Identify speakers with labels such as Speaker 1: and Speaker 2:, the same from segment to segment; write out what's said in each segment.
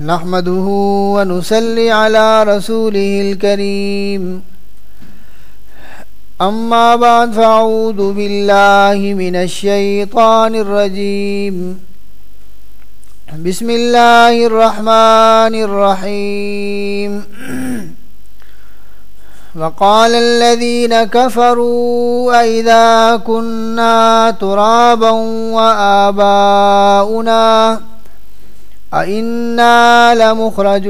Speaker 1: نحمده ونسلي على رسوله الكريم أما بعد ن مدولی رسولیل کریم اما بانی مینشو بس رحمی وکال کفرو دا کنا تو وآباؤنا این لمخرجون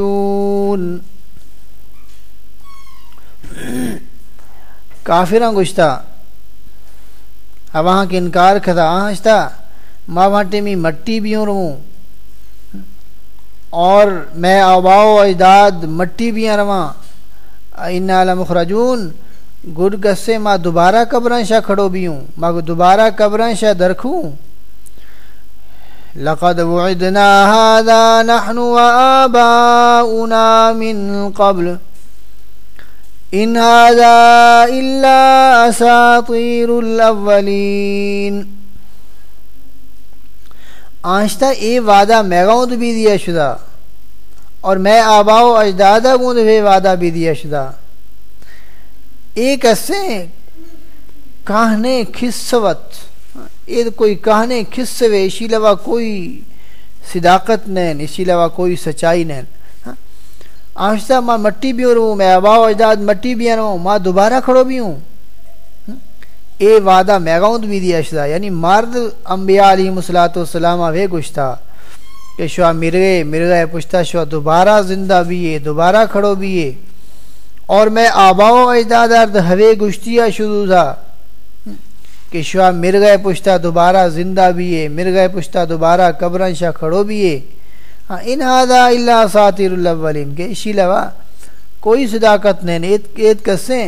Speaker 1: مخراج گشتہ وہاں کے انکار کھدا اہستہ ماں بانٹی میں مٹی بھی رہوں اور میں آباؤ اجداد مٹی بیاں رواں اینا لمخرجون گڈ گسے ما دوبارہ قبراں شاہ کھڑو بھی ہوں ماں کو دوبارہ قبراں شاہ درکھوں لقد وعدنا هذا نحن وآباؤنا من قبل إن هذا إلا أساطير الأولين آہستہ اے وعدہ میں گوند بھی دیا شدہ اور میں آباؤ اجدادہ بھی وعدہ بھی دیا شدہ اے کسے کہنے کھسوت اید کوئی کہنے کس وے اسی لوہ کوئی صداقت نین اسی علاوہ کوئی سچائی نین ہاں؟ آہستہ ماں مٹی بھی ہوں رہوں میں و اجداد مٹی بھی ہوں ماں دوبارہ کھڑو بھی ہوں ہاں؟ اے وعدہ میگاؤں بھی دیا آشدہ یعنی مرد انبیاء علیہ مسلاۃ آوے گوشتا وے شوہ مر گئے مر گئے پوچھتا شوا دوبارہ زندہ بھی ہے دوبارہ کھڑو بھی ہے اور میں آبا و اجداد ارد ہوے گوشتیا شروع تھا کہ شوہ مر گئے پشتا دوبارہ زندہ بھی ہے مر گئے پشتا دوبارہ قبرن شاہ کھڑو بھی ہے ہاں، ان ہادا اللہ ساتر الاولین کے اسی علاوہ کوئی صداقت نہیں ایت کسیں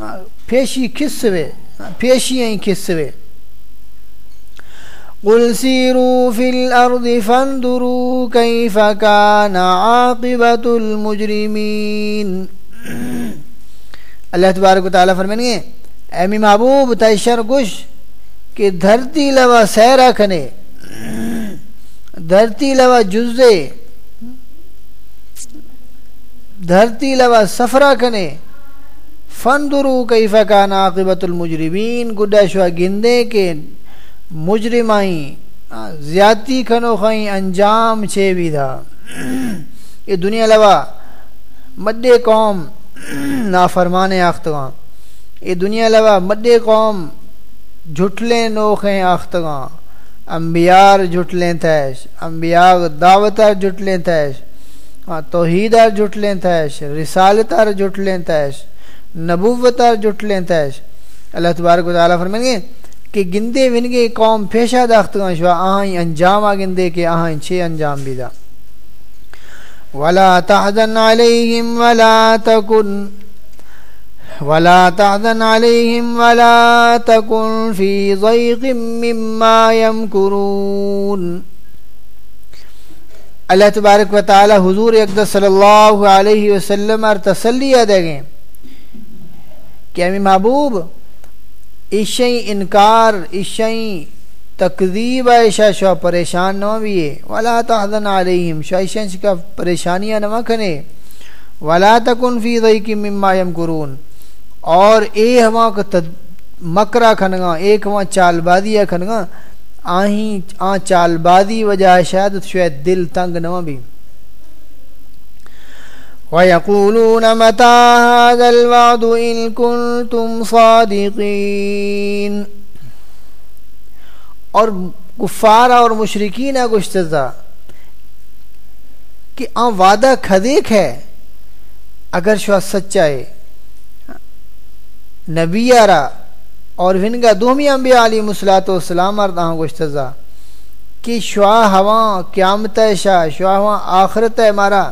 Speaker 1: ہاں، پیشی کس سوے ہاں، پیشی ہیں کس سوے قل سیرو فی الارض فاندرو کیف کان عاقبت المجرمین اللہ تبارک و تعالیٰ فرمین گئے امی محبوب تیشرگش کہ دھرتی لوا سیرہ کھنے دھرتی لوا جزے دھرتی لوا سفرہ کھنے فندرو درو کئی عاقبت المجرمین المجربین گڈا شہ گندے کے مجرمائیں زیادتی کھنو خائیں انجام انجام بھی تھا یہ دنیا لوا مدے قوم نافرمان آختوان اے دنیا لوا مدے قوم جھٹلے نوخیں آختگاں انبیار جھٹلے تھیش انبیار دعوتار جھٹلے تھیش ہاں، توحیدار جھٹلے تھیش رسالتار جھٹلے تھیش نبوتار جھٹلے تھیش اللہ تبارک و تعالیٰ فرمائیں گے کہ گندے ونگے قوم پھیشا داختگاں شوا آہیں انجام آگن دے کہ آہیں چھے انجام بھی دا وَلَا تَحْدَنْ عَلَيْهِمْ وَلَا تَكُنْ ولا ولا عليهم تكن في ضيق مما يمكرون اللہ تبارک و تعالی حضور صلی اللہ علیہ وسلم اور تسلیہ دے گئے کہ امی محبوب عشی انکار عیشی تقذیب ایشا شو پریشان ولا تحزن علیہم شیشن کا پریشانیاں ولا تکن فی ضیق مما یمکرون اور اے ہوا کا مکرا کھنگا ایک ہواں چال بادیا کھنگا آہیں آ چال بادی وجہ شاید شاید دل تنگ نہ بھی وَيَقُولُونَ مَتَى هَذَا الْوَعْدُ إِن كُنتُمْ صَادِقِينَ اور کفار اور مشرقین گشتزا کہ آ وعدہ کھدیک ہے اگر شو سچا ہے نبی را اور ہنگا دومی انبیاء علی مسلاۃ والسلام ارداں گشتزا کہ شعا ہواں قیامت ہے شاہ شعا ہواں آخرت ہے مارا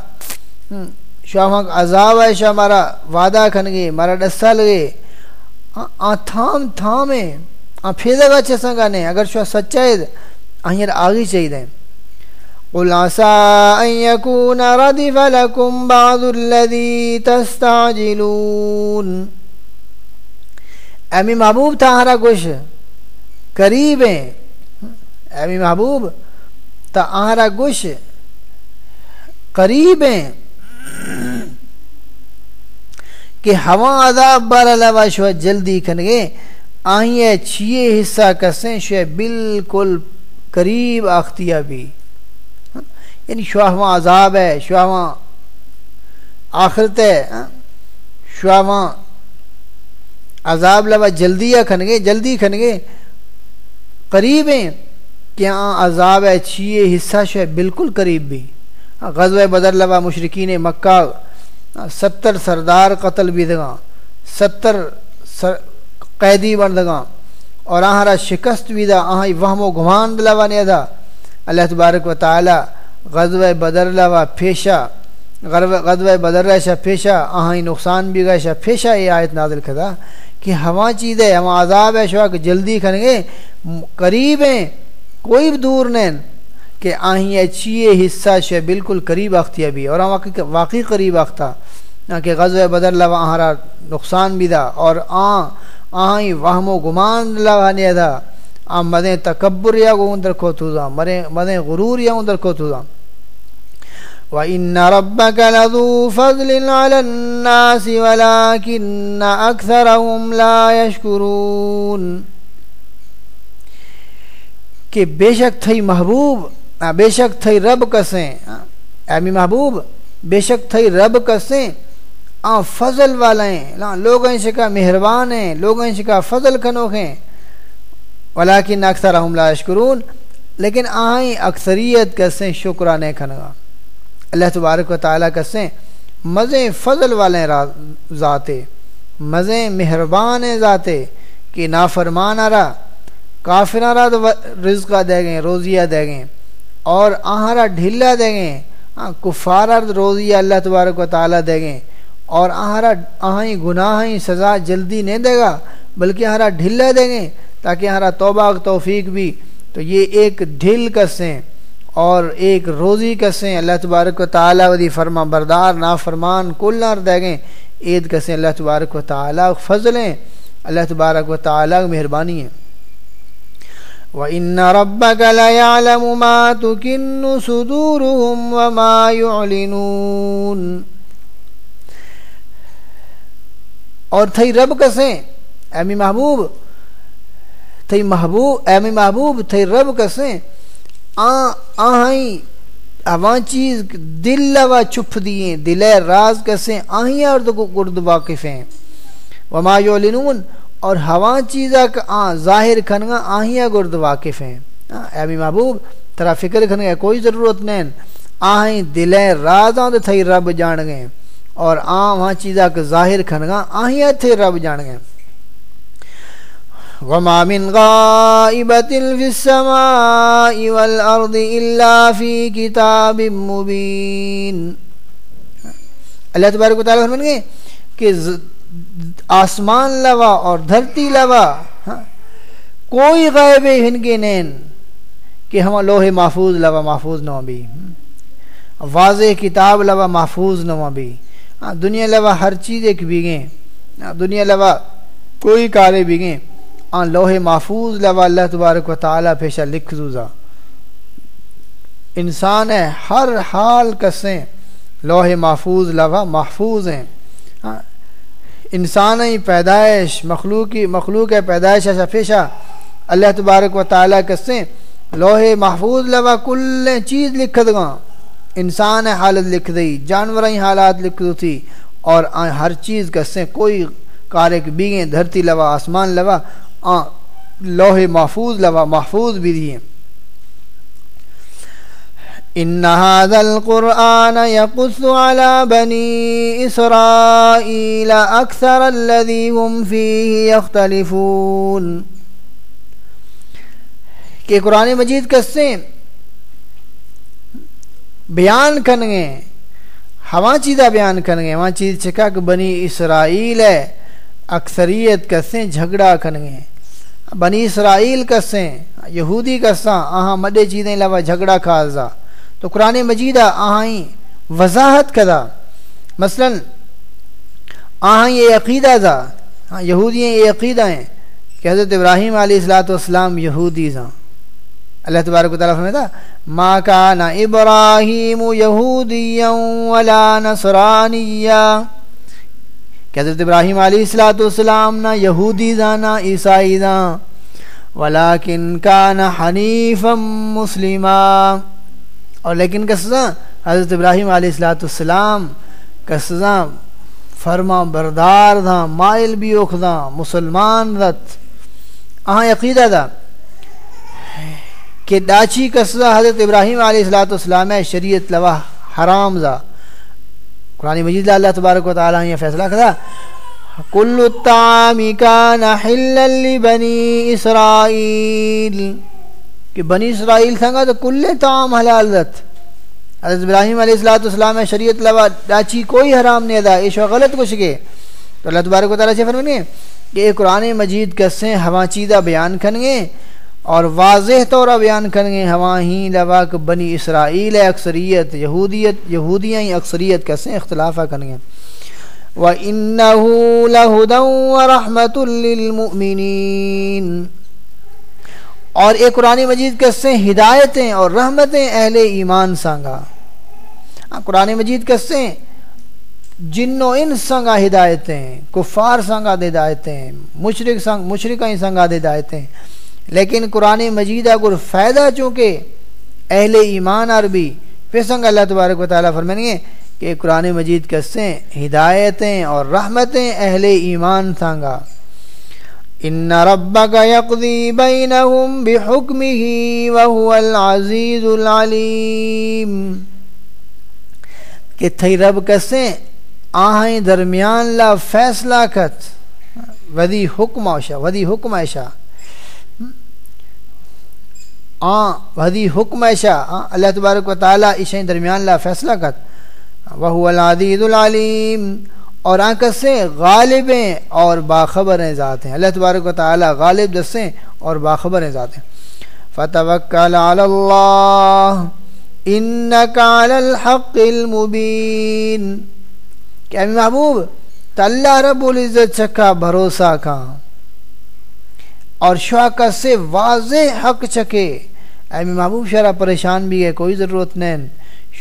Speaker 1: شعا ہواں عذاب ہے شاہ مارا وعدہ کھن گئے مارا ڈسا لگے آ تھام تھام ہے آ پھیدا گا سنگا گانے اگر شعا سچا ہے آہیر آگی چاہی دیں قل عسى أن يكون ردف لكم بعض الذي تستعجلون امی محبوب تھا ہمارا کچھ قریب ہیں امی محبوب تھا آہارا کش قریب ہیں کہ ہوا عذاب بار علاوہ شو جلدی کنگے آہیے چھیے حصہ کسیں شو بالکل قریب آختیا بھی یعنی شوہ عذاب ہے شوہاں آخرت ہے شواہ عذاب لوا جلدی یا گے جلدی کھن گے قریب ہیں کیا ہاں عذاب ہے چھیے حصہ شع بالکل قریب بھی غزوہ بدر لوا مشرقین مکہ ستر سردار قتل بھی دگا ستر قیدی بن دگا اور آہارا شکست بھی دا آہیں وہم و گھمان د لوا نے دا اللہ تبارک و تعالی غزوہ بدر لوا پھیشا غزوہ بدر رہ و بدراشہ پیشہ نقصان بھی گئے گیشہ پھیشا یہ آیت نازل کھدا کہ ہما چیز ہے ہم عذاب ہے شوق جلدی کھن گے قریب ہیں کوئی بھی دور نہیں کہ آہیں اچھیے حصہ شے بالکل قریب آختیا بھی اور واقعی قریب آختا کہ غزو بدر لوا وہاں نقصان بھی تھا اور آہیں وہم و گمان لوا دا آ مدیں تکبر یا گو اندر کھو تو دا مدیں غرور یا اندر کھو تو دا وَإِنَّ رَبَّكَ لَذُو فَضْلٍ عَلَى النَّاسِ وَلَكِنَّ أَكْثَرَهُمْ لَا يَشْكُرُونَ کہ بے شک تھئی محبوب ہاں، بے شک تھئی رب کسیں اہمی ہاں، محبوب بے شک تھئی رب کسیں آن فضل والا ہیں لوگ ان شکا مہربان ہیں لوگ ان شکا فضل کھنوک ہیں وَلَاكِنَّ أَكْثَرَهُمْ لَا يَشْكُرُونَ لیکن آئیں اکثریت کسیں شکرانے کھنگا اللہ تبارک و تعالیٰ کرسیں مزے فضل والے ذاتے مزے مہربان ذاتے کہ نافرمانا کافر تو رزقہ دے گئے روزیہ دے گئے اور آہارا ڈھیلا دے گیں کفاررد روزیہ اللہ تبارک و تعالیٰ دے گئے اور آہارا آہیں گناہ سزا جلدی نہیں دے گا بلکہ آرا ڈھیلا دیں گے تاکہ ہمارا توبہ توفیق بھی تو یہ ایک ڈھل کسیں اور ایک روزی کسے اللہ تبارک و تعالی ودی فرما بردار نا فرمان نار دے گئیں عید کسے اللہ تبارک و تعالیٰ فضلیں اللہ تبارک و تعالیٰ مہربانی ہیں وَإِنَّ رَبَّكَ لَيَعْلَمُ مَا تُكِنُّ صُدُورُهُمْ وَمَا يُعْلِنُونَ اور تھئی رب کسیں امی محبوب تھئی محبوب امی محبوب تھئی رب کسیں آن آہیں ہواں چیز دل لوا چھپ دیئے دل راز کسیں آہیں اور دکو گرد واقف ہیں وما یولنون اور ہواں چیزا کا آن ظاہر کھنگا آہیں گرد واقف ہیں اے بھی محبوب ترا فکر کھنگا کوئی ضرورت نہیں آہیں دل راز آن دے تھے رب جان گئے اور آہاں چیزا کا ظاہر کھنگا آہیں تھے رب جان گئے وما من غائبة في السماء والأرض إلا في كتاب مبين اللہ تبارک و تعالیٰ فرمان گئے کہ آسمان لوا اور دھرتی لوا ہاں، کوئی غائب ہنگی نین کہ ہم لوہ محفوظ لوا محفوظ نو بھی ہاں، واضح کتاب لوا محفوظ نو بھی ہاں، دنیا لوا ہر چیز ایک گئے دنیا لوا کوئی بھی گئے آن لوح محفوظ لوا اللہ تبارک و تعالیٰ پیشہ لکھ زوزا انسان ہے ہر حال کسیں لوح محفوظ لوا محفوظ ہیں انسان ہی پیدائش مخلوقی مخلوق پیدائش اشا پیشہ اللہ تبارک و تعالیٰ کسیں لوح محفوظ لوا کل چیز لکھ دگا انسان حالت لکھ جانور ہی حالات لکھ لکھیں اور ہر چیز کسیں کوئی کارک بیگیں دھرتی لوا آسمان لوا لوح محفوظ لوح محفوظ بھی دیئے ان هذا القران يقص على بني اسرائيل اكثر الذي هم فيه يختلفون کہ قرآن مجید کس ہیں بیان کن گے ہوا چیزا بیان کن گے وہاں چیز چکا کہ بنی اسرائیل ہے اکثریت کس ہیں جھگڑا کن گے بنی اسرائیل کسیں یہودی کساں آہاں مد چیزیں لوا جھگڑا کھازا تو قرآن مجیدہ آہائیں وضاحت کدا مثلا مثلاً یہ عقیدہ ذا یہودی یہ عقیدہ ہیں کہ حضرت ابراہیم علیہ الصلاۃۃ و السلام یہودی ذا اللہ تبارک و تعالیٰ سمے ما ماں کان ابراہیم و ولا نصرانیہ کہ حضرت ابراہیم علیہ السلۃ والسلام نہ یہودی داں نہ عیسائی داں ولیکن کان حنیفا مسلما اور لیکن کصضاں حضرت ابراہیم علیہ اللہۃ والسلام کصضاں فرما بردار تھا مائل بھی اوکھ تھا مسلمان رت عقیدہ تھا کہ ڈاچی قصہ حضرت ابراہیم علیہ اللاۃ والسلام شریعت لوہ حرام دا قرآن مجید اللہ تبارک و تعالیٰ نے فیصلہ کرا اسرائیل کہ بنی اسرائیل سنگا تو کل طعام حلال رت حضرت ابراہیم علیہ السلام شریعت لوا ڈاچی کوئی حرام نہیں ادا ایشو غلط کچھ کے تو اللہ تبارک و تعالیٰ سے فرمانے کہ قرآن مجید کسیں ہوا چیدہ بیان کھنگے اور واضح طور بیان کریں گے لواک بنی اسرائیل اکثریت یہودیت یہودیاں اکثریت کیسے اختلافہ کریں گے وَرَحْمَةٌ لِّلْمُؤْمِنِينَ اور ایک قرآن مجید کیسے ہدایتیں اور رحمتیں اہل ایمان سانگا ہاں، قرآن مجید کیسے جن و ان سنگا ہدایتیں کفار سنگا دائتیں مشرق مشرقی سنگا ہدایتیں لیکن قرآن مجید اگر فائدہ چونکہ اہل ایمان عربی پھر سنگ اللہ تبارک و تعالیٰ گے کہ قرآن مجید کسے ہدایتیں اور رحمتیں اہل ایمان سانگا ان ربک یقضی بینہم بحکمہ وہو العزیز العلیم کہ تھی رب کسے آہیں درمیان لا فیصلہ کت ودی حکم آشا ودی حکم آشا وحدی حکم ایشا اللہ تبارک و تعالیٰ عشۂ درمیان لا فیصلہ کر وہ الدی العلیم اور آن غالب ہیں اور باخبر ہیں ذات ہیں اللہ تبارک و تعالیٰ غالب ہیں اور باخبر ہیں ہیں ذات باخبریں ذاتیں فتوک اللّہ مبین کہ امی محبوب اللہ رب العزت چکا بھروسہ کا اور شاکہ سے واضح حق چکے اہمی محبوب شرح پریشان بھی ہے کوئی ضرورت نہیں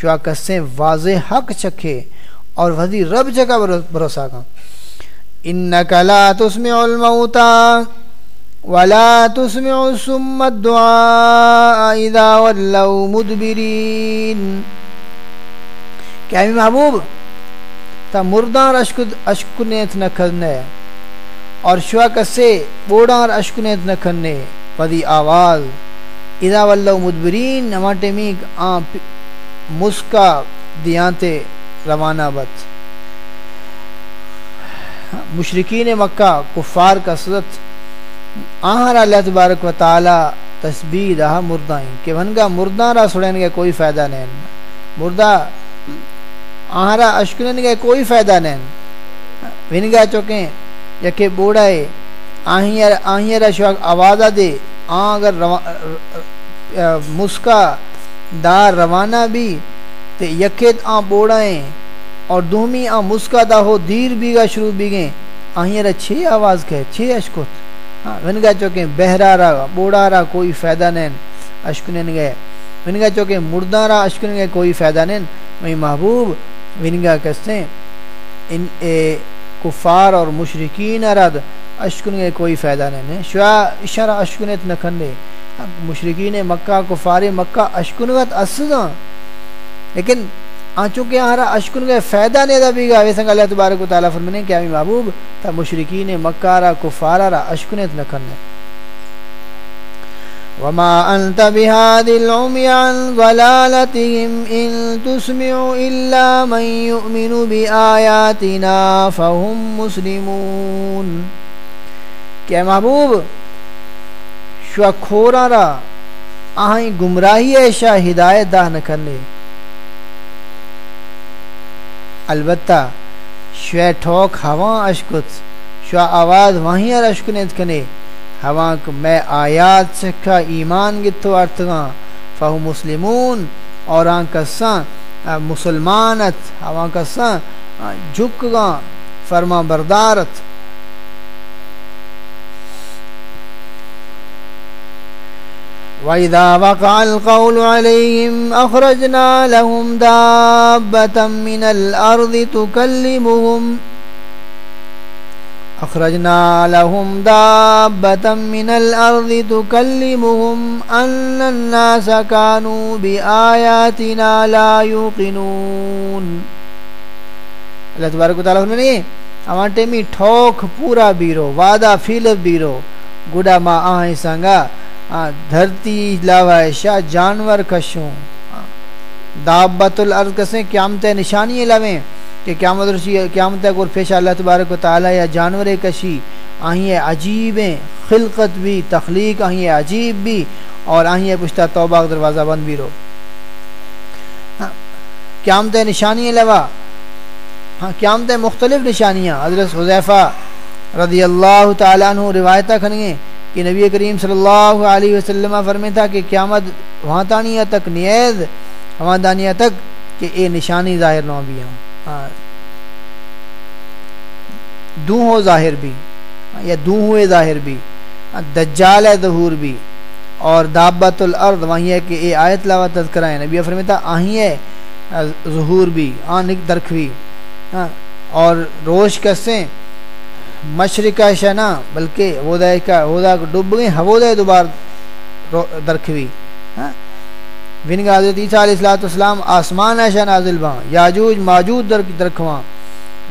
Speaker 1: شاکہ سے واضح حق چکے اور وزی رب جگہ بروسا کا انکا لا تسمع الموتا ولا تسمع سم الدعاء اذا واللو مدبرین کہ اہمی محبوب تا مردان اشکنیت نکھنے ہے اور شوا کسے بوڑا اور اشکنیت نکھنے پدی آواز ادا واللہ مدبرین ہمانٹے میک آن مسکا دیانتے روانہ بت مشرقین مکہ کفار کا صدت آہر اللہ تبارک و تعالی تسبیح رہا مردائیں کہ بھنگا مردہ رہا سڑھیں گے کوئی فائدہ نہیں مردہ آہرہ اشکنن گے کوئی فائدہ نہیں بھنگا چکے یکے بوڑا ہے آہیں آہرا شوق آوازہ دے آہاں اگر مسکا دار روانہ بھی یکیت آہاں بوڑا بوڑھائیں اور دومی آہاں مسکا دا ہو دیر گا شروع بھیگیں آہرا چھ آواز کہے چھ ونگا چوکیں بہرا رہا بوڑھا رہا کوئی فائدہ نہیں اشکنن گئے ونگا گا مردہ رہا اشکنن گئے کوئی فائدہ نہیں محبوب ونگا کہتے ہیں کفار اور مشرقین ارد اشکن کے کوئی فائدہ نہیں شعا اشارہ اشکنت نکھن دے مشرقین مکہ کفار مکہ اشکنگت اس ہاں۔ لیکن آن چونکہ یہاں رہا اشکن گئے فائدہ نہیں دا بھی گا کہ اللہ تبارک و تعالیٰ فنمن کیا محبوب تا مشرقین مکہ رہا کفار رہا اشکنت نکھن وما أنت بهادي العمي عن ضلالتهم إن تسمع إلا من يؤمن بآياتنا فهم مسلمون کہ محبوب شکھورا را آہیں گمراہی ایشا ہدایت دا نہ کرنے البتہ شوہ ٹھوک ہوا اشکت شوہ آواز وہیں اشکنے کنے ہواں کو میں آیات سکھا ایمان گتو ارتگاں فہو مسلمون اور آن کساں مسلمانت ہواں کساں جھک گاں فرما بردارت وَإِذَا وَقَعَ الْقَوْلُ عَلَيْهِمْ أَخْرَجْنَا لَهُمْ دَابَّةً مِنَ الْأَرْضِ تُكَلِّمُهُمْ اخرجنا لهم دابة من الأرض تكلمهم أن الناس كانوا بآياتنا لا يوقنون اللہ تبارک و تعالیٰ فرمی نہیں ہے اما ٹیمی ٹھوک پورا بیرو وعدہ فیل بیرو گڑا ما آہیں سنگا دھرتی لاوہ شاہ جانور کشوں دابت الارض کسیں قیامتیں نشانی لاوہیں کہ قیامت رسی قیامت تک اور فیشا اللہ تبارک و تعالیٰ یا جانور کشی آہیں عجیبیں خلقت بھی تخلیق آہیں عجیب بھی اور آہیں پشتا توبہ دروازہ بند بھی رو ہاں، قیامت نشانی لوا ہاں قیامت مختلف نشانیاں حضرت حضیفہ رضی اللہ تعالیٰ عنہ روایتہ کھنگیں کہ نبی کریم صلی اللہ علیہ وسلم فرمے تھا کہ قیامت وہاں تانیہ تک نیز تانیہ تک کہ اے نشانی ظاہر بھی ہوں ہاں۔ دو ہو ظاہر بھی یا دوں ہوئے ظاہر بھی دجال ہے ظہور بھی اور دابت الارض وہی ہے کہ اے آیت تذکرہ ہے نبی فرمیتا آہی ہے ظہور بھی آنک درخوی ہاں، اور روش کسیں مشرقہ شنا بلکہ ڈوب گئے دوبارہ درخوی ونگا حضرت عیسیٰ علیہ السلام آسمان ایشہ نازل بھاں یاجوج ماجود درکھواں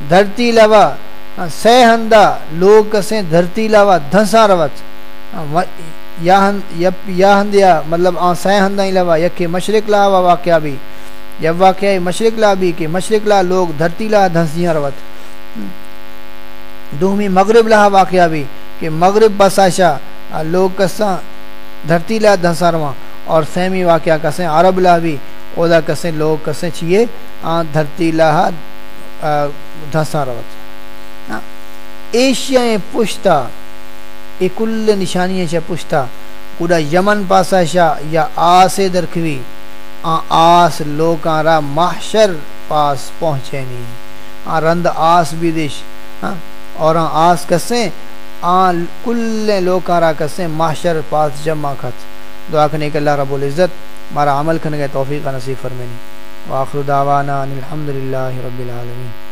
Speaker 1: دھرتی لوا سہ ہندہ لوگ کسیں دھرتی لوا دھنسا روت یا ہندیا مطلب آن سہ ہندہ ہی لوا یکی مشرق لاوا واقعہ بھی یا واقعہ مشرق لا بھی کہ مشرق لا لوگ دھرتی لا دھنسیاں روت دومی مغرب لا واقعہ بھی کہ مغرب بس آشا لوگ کسا دھرتی لا دھنسا روان اور سیمی واقعہ کسیں عرب لاوی دا کسیں لوگ کسیں چیئے آن دھرتی دھسا روت ایشیا پشتا کلانی چا پوشتا یمن پاسا شا یا آسے درکوی آن آس را محشر پاس پہنچے نہیں رند آس بھی دش اور آن آس کسیں آن کل لوکاں را کسیں محشر پاس جمع کھت دعا کرنے کے اللہ رب العزت مارا عمل کرنے کے توفیق کا نصیب فرمینی آخر دعوانا الحمد للہ رب العالمین